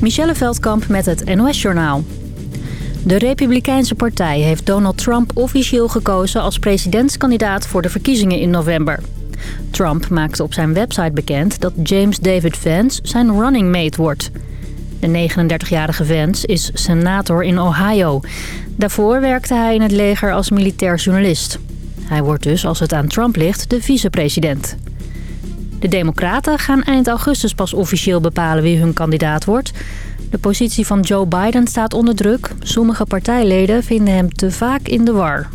Michelle Veldkamp met het NOS-journaal. De Republikeinse Partij heeft Donald Trump officieel gekozen als presidentskandidaat voor de verkiezingen in november. Trump maakte op zijn website bekend dat James David Vance zijn running mate wordt. De 39-jarige Vance is senator in Ohio. Daarvoor werkte hij in het leger als militair journalist. Hij wordt dus, als het aan Trump ligt, de vicepresident. De Democraten gaan eind augustus pas officieel bepalen wie hun kandidaat wordt. De positie van Joe Biden staat onder druk. Sommige partijleden vinden hem te vaak in de war.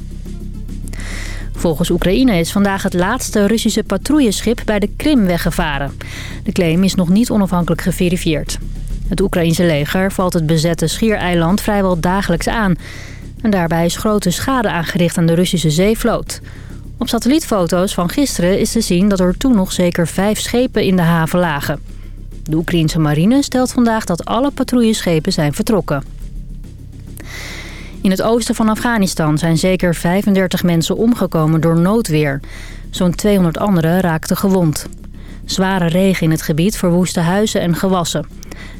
Volgens Oekraïne is vandaag het laatste Russische patrouilleschip bij de Krim weggevaren. De claim is nog niet onafhankelijk geverifieerd. Het Oekraïense leger valt het bezette Schiereiland vrijwel dagelijks aan. En daarbij is grote schade aangericht aan de Russische zeevloot. Op satellietfoto's van gisteren is te zien dat er toen nog zeker vijf schepen in de haven lagen. De Oekraïense marine stelt vandaag dat alle patrouilleschepen zijn vertrokken. In het oosten van Afghanistan zijn zeker 35 mensen omgekomen door noodweer. Zo'n 200 anderen raakten gewond. Zware regen in het gebied verwoestte huizen en gewassen.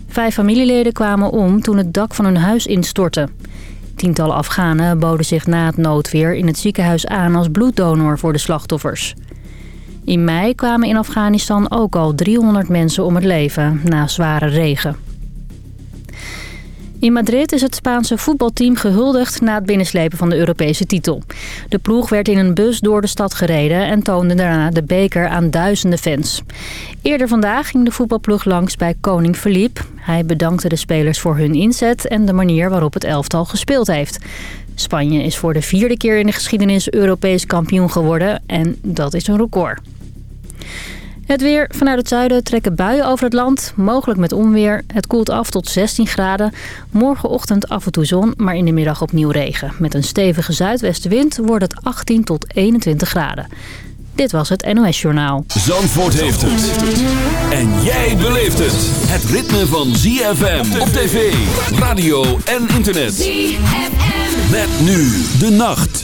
Vijf familieleden kwamen om toen het dak van hun huis instortte. Tientallen Afghanen boden zich na het noodweer in het ziekenhuis aan als bloeddonor voor de slachtoffers. In mei kwamen in Afghanistan ook al 300 mensen om het leven na zware regen. In Madrid is het Spaanse voetbalteam gehuldigd na het binnenslepen van de Europese titel. De ploeg werd in een bus door de stad gereden en toonde daarna de beker aan duizenden fans. Eerder vandaag ging de voetbalploeg langs bij koning Philippe. Hij bedankte de spelers voor hun inzet en de manier waarop het elftal gespeeld heeft. Spanje is voor de vierde keer in de geschiedenis Europees kampioen geworden en dat is een record. Het weer. Vanuit het zuiden trekken buien over het land. Mogelijk met onweer. Het koelt af tot 16 graden. Morgenochtend af en toe zon, maar in de middag opnieuw regen. Met een stevige zuidwestenwind wordt het 18 tot 21 graden. Dit was het NOS Journaal. Zandvoort heeft het. En jij beleeft het. Het ritme van ZFM op tv, radio en internet. ZFM. Met nu de nacht.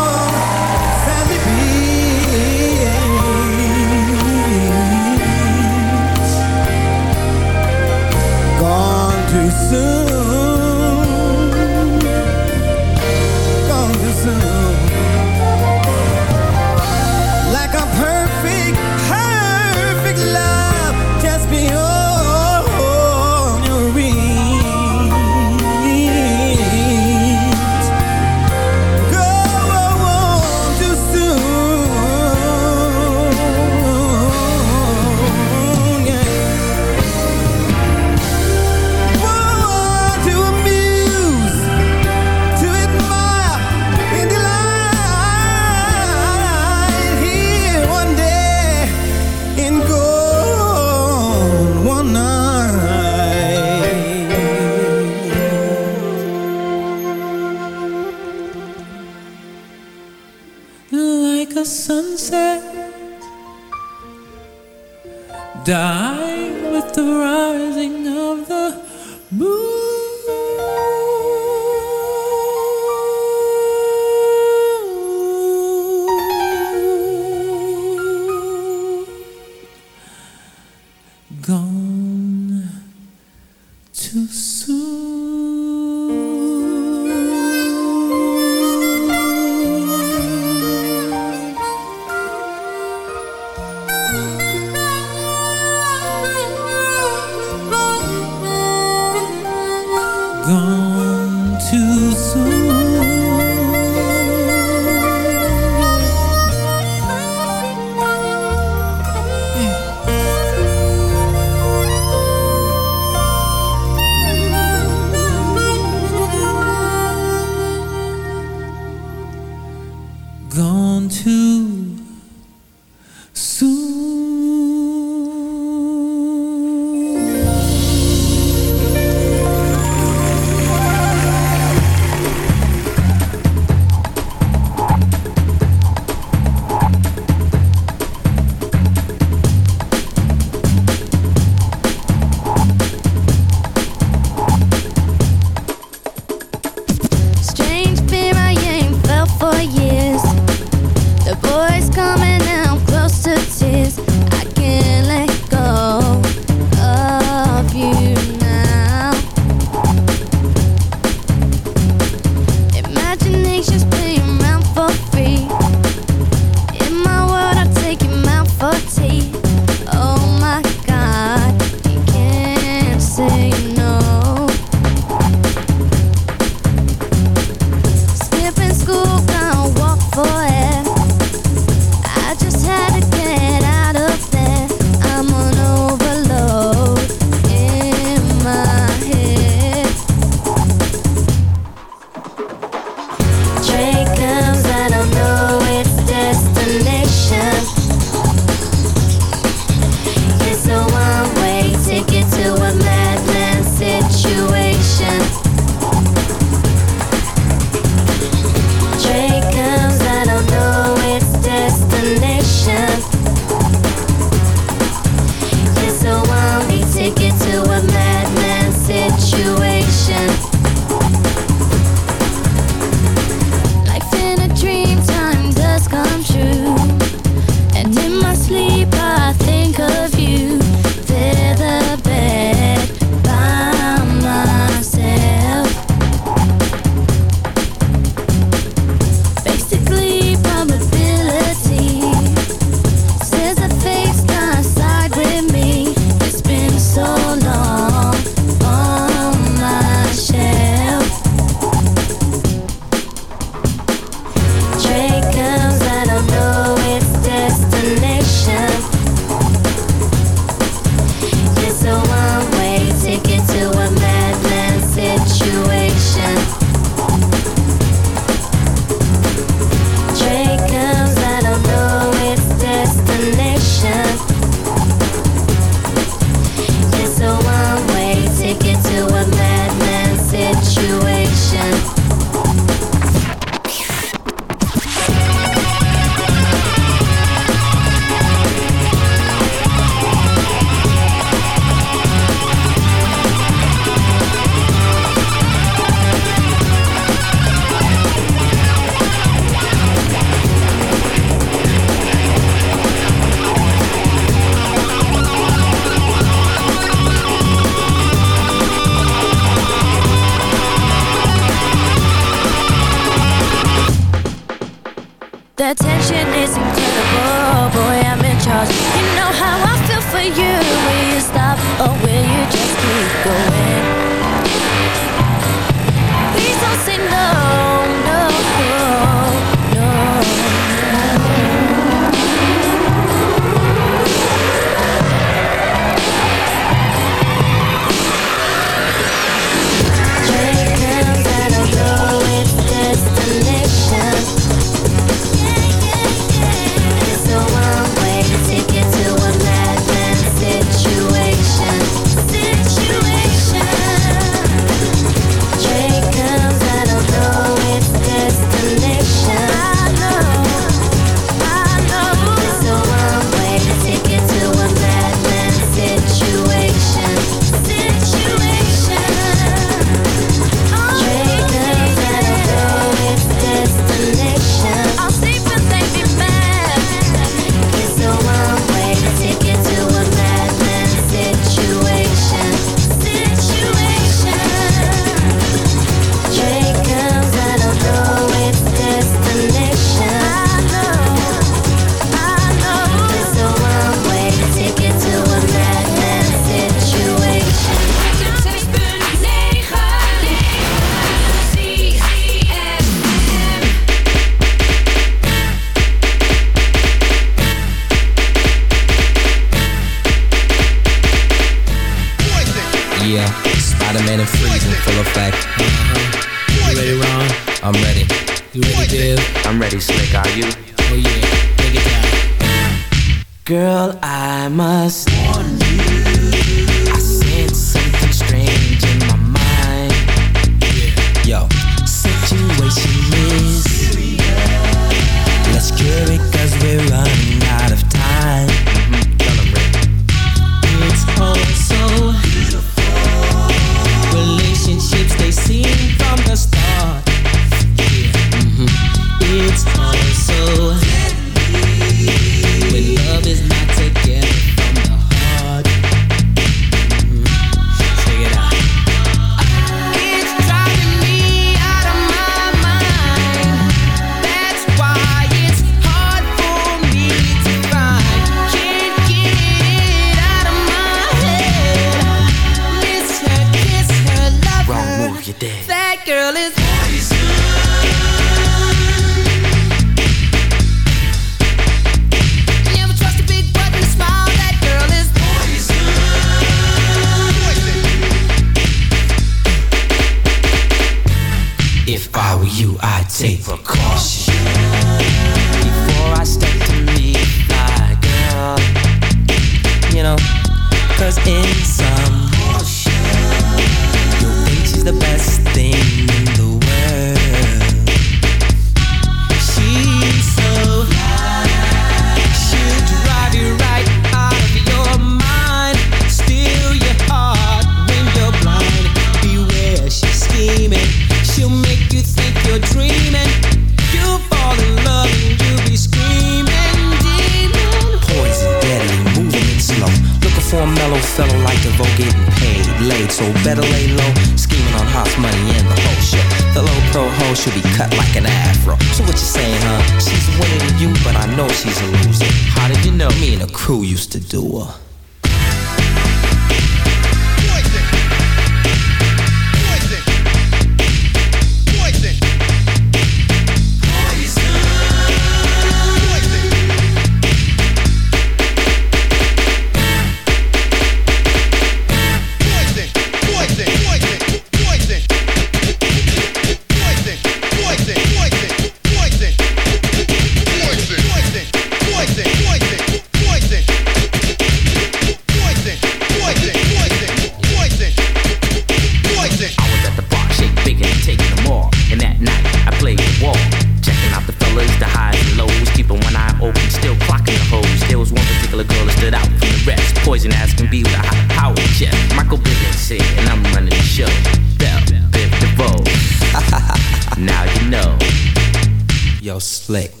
reflect.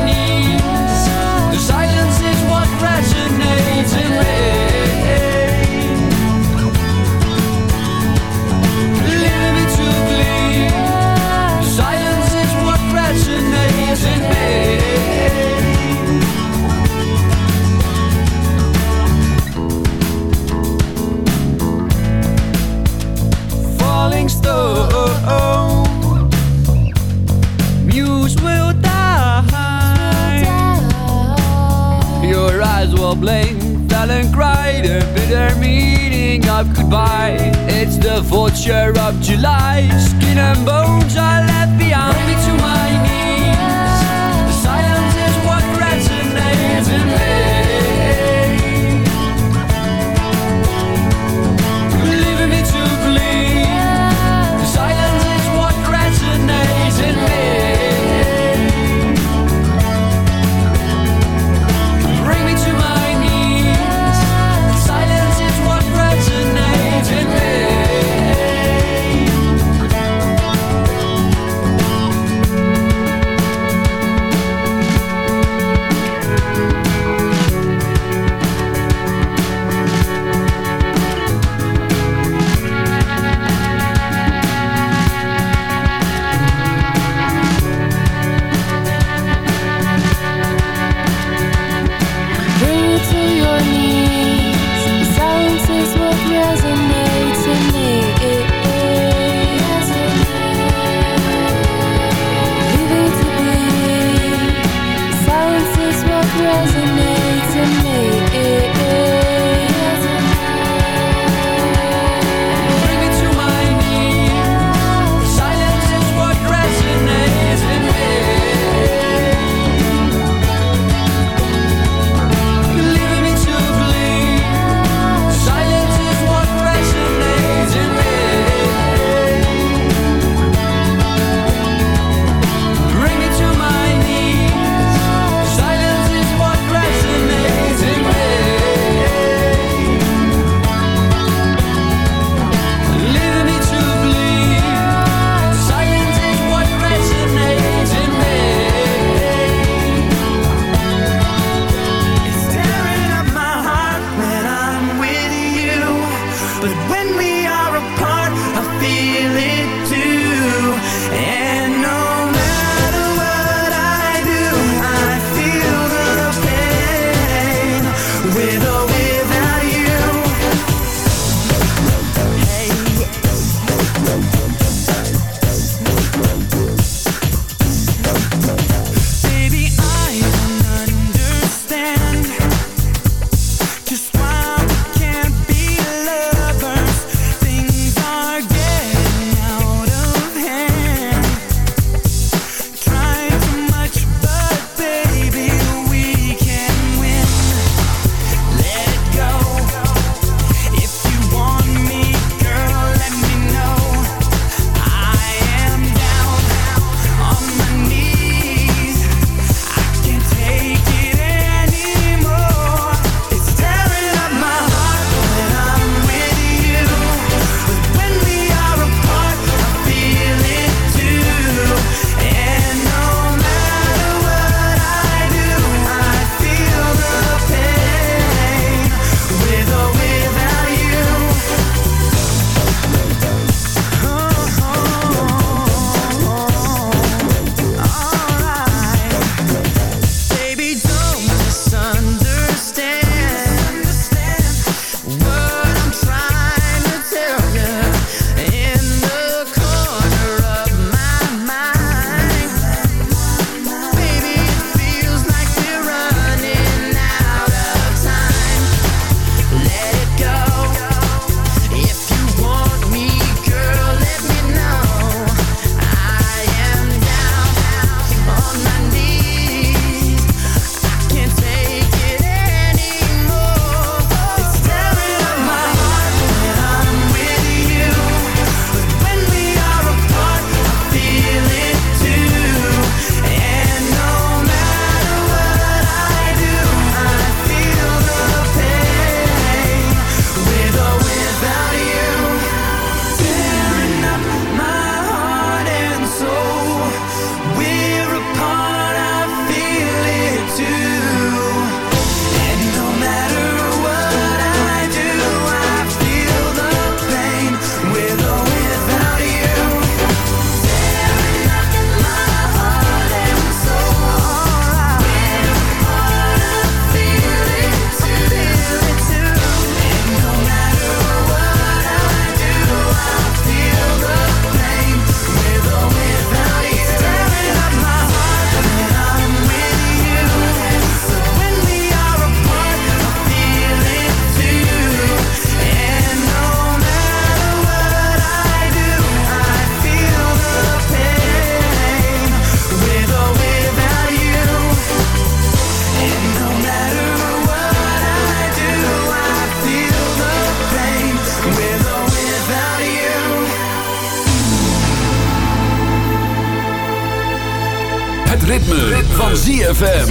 ZFM.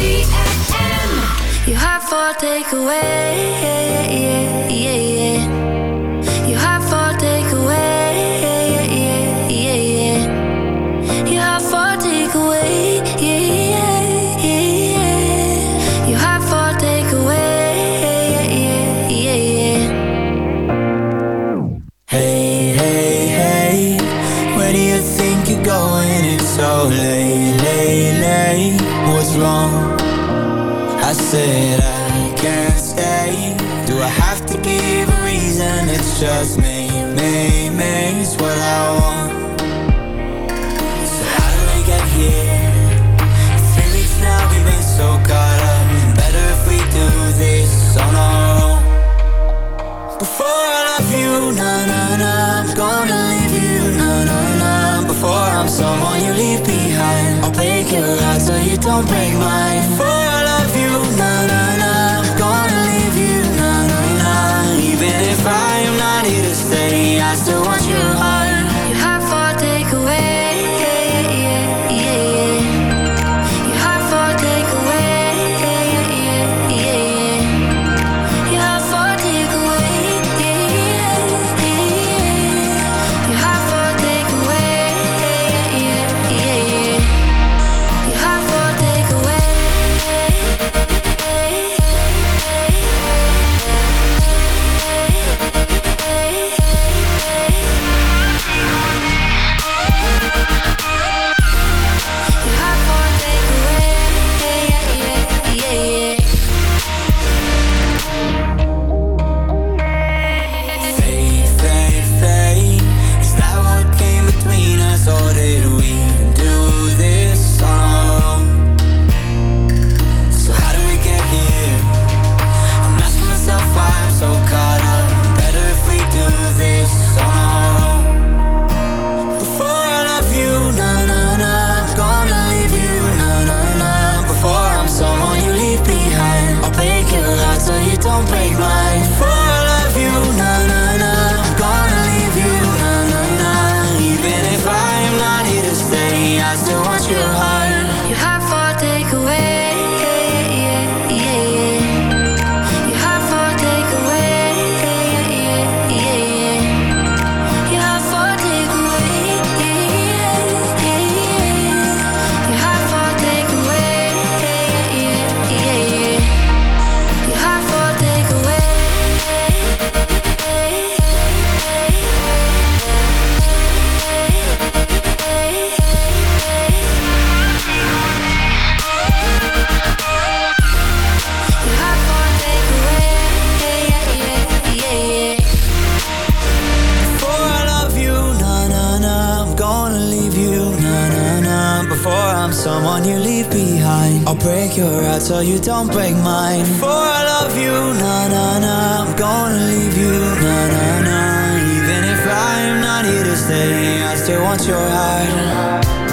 You have for takeaway. I still want your heart.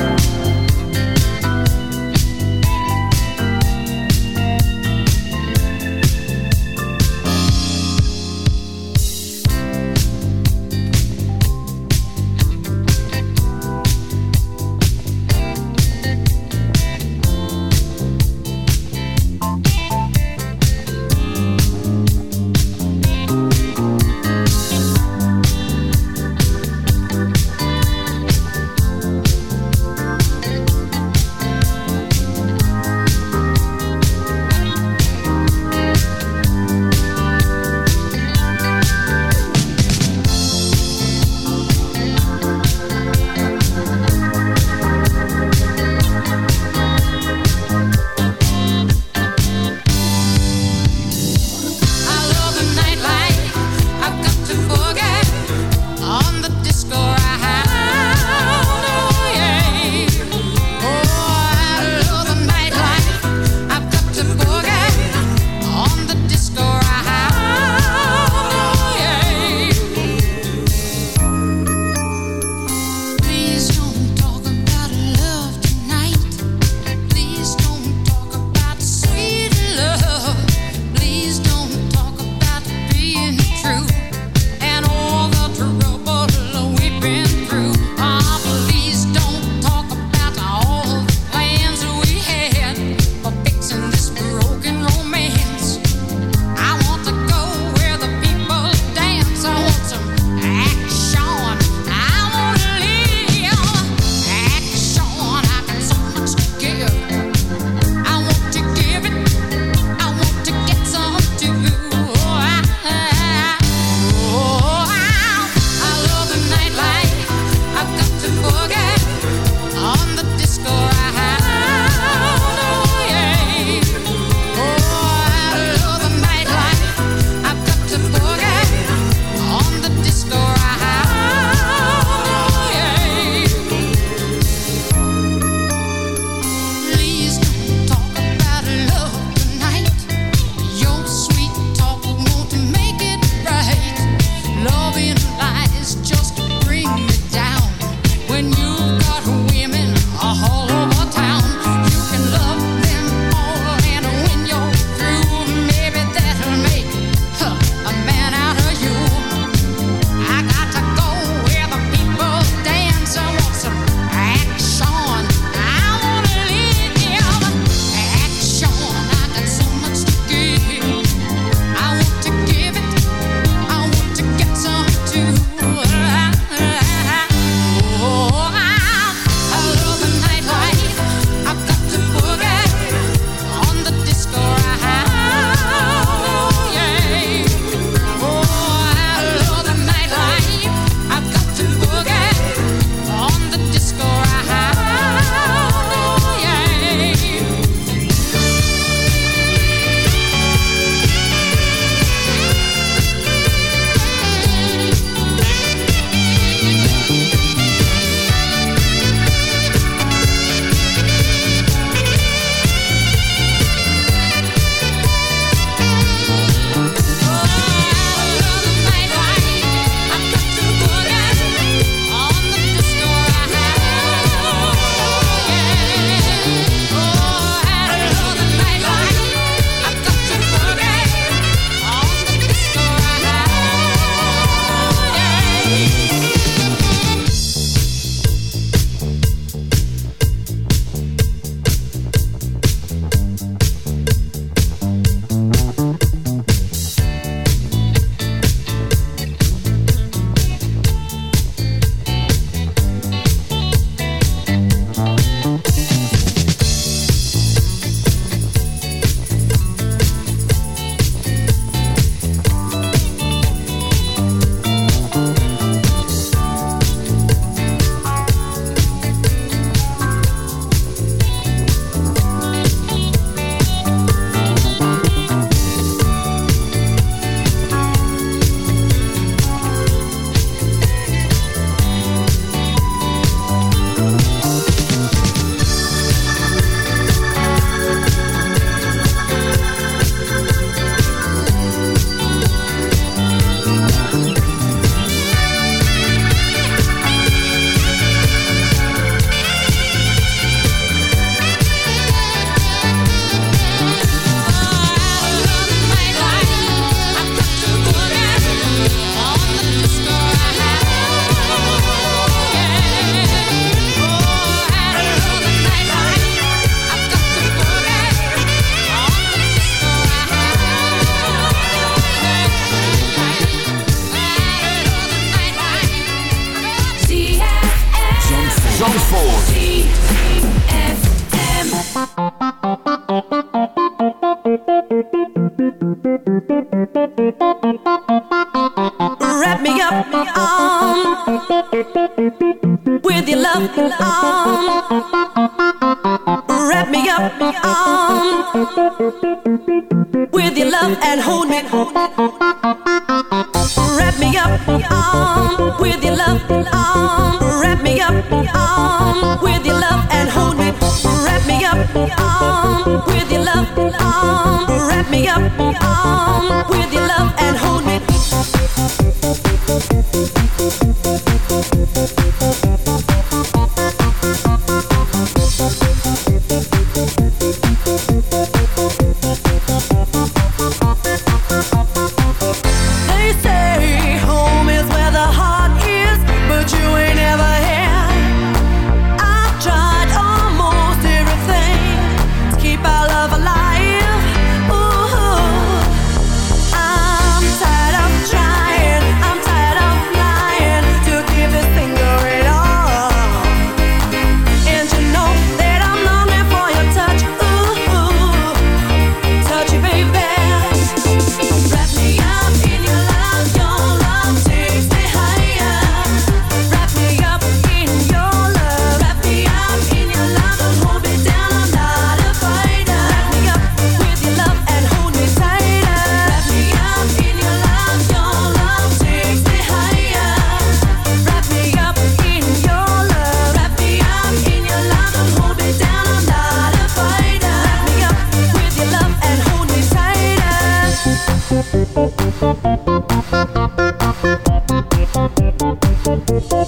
We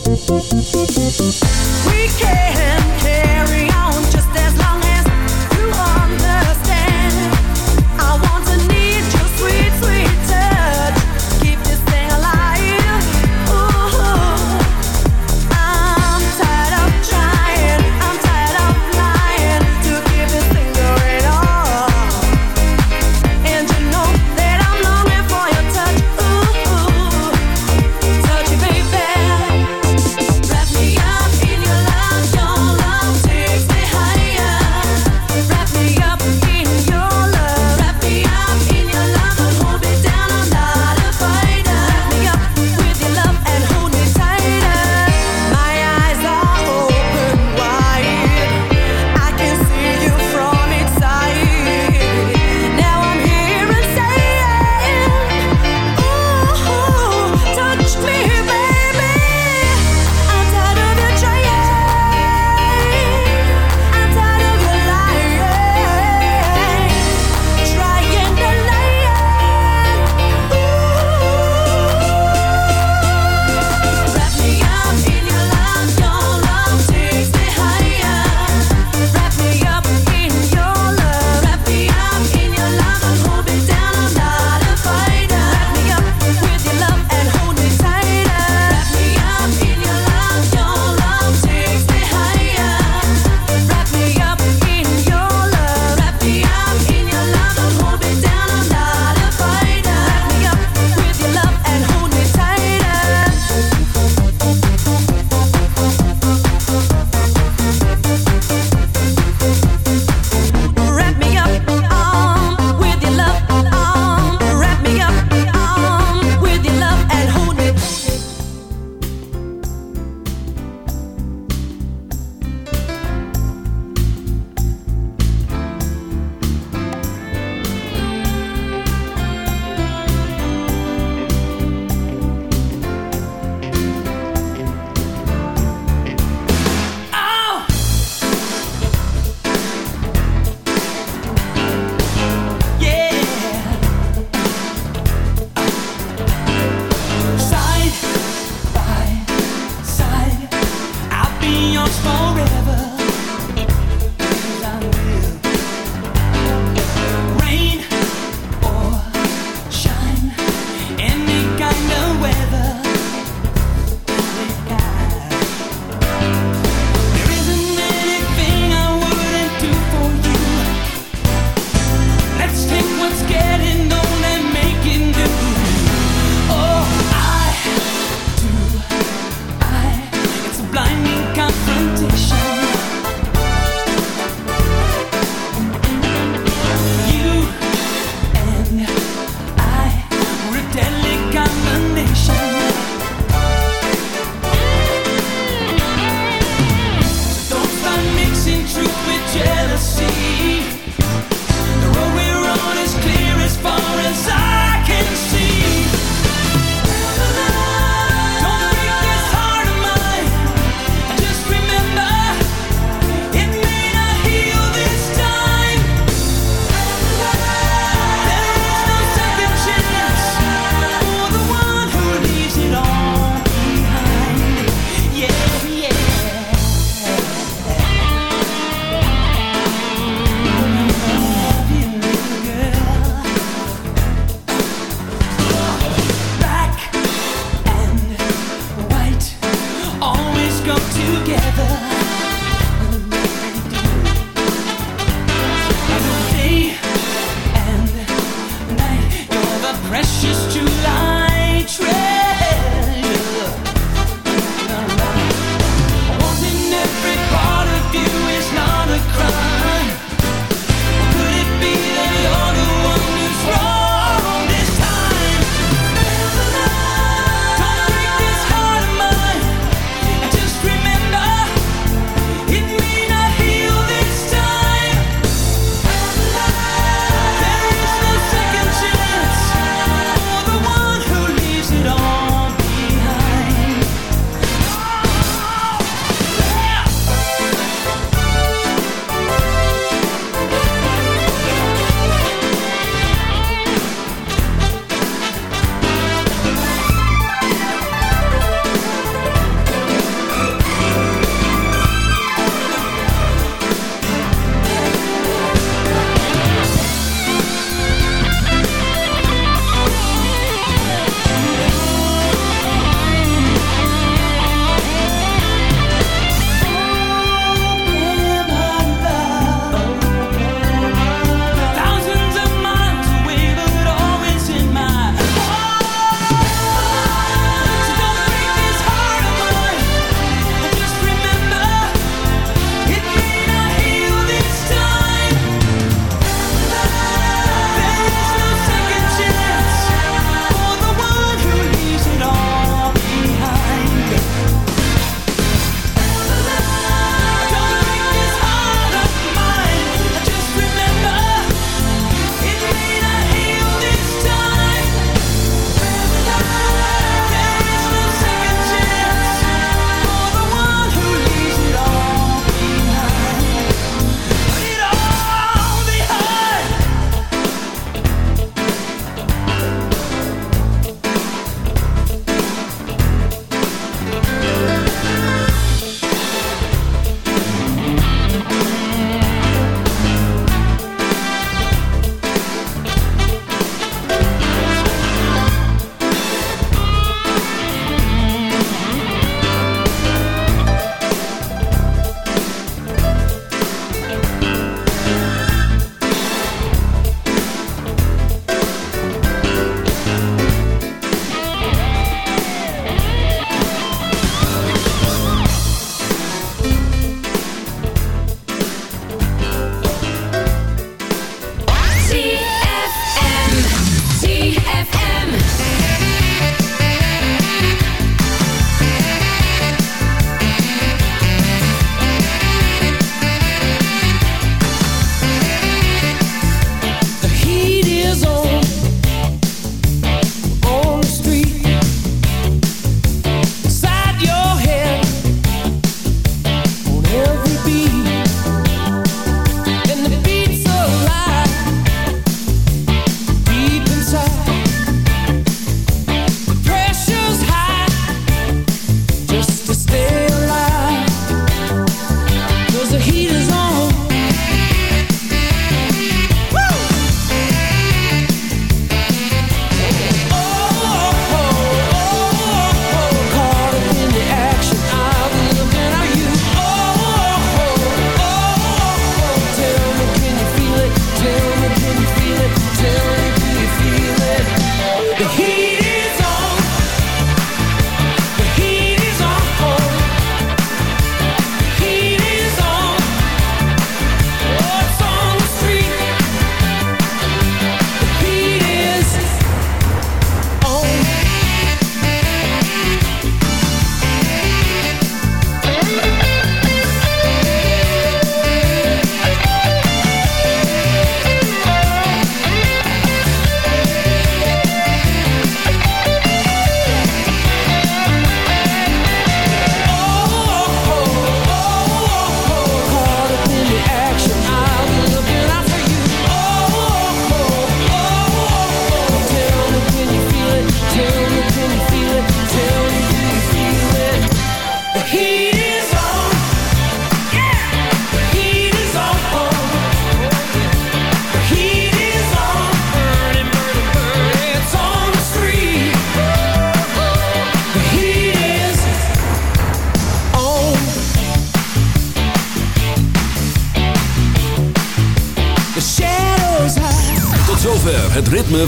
can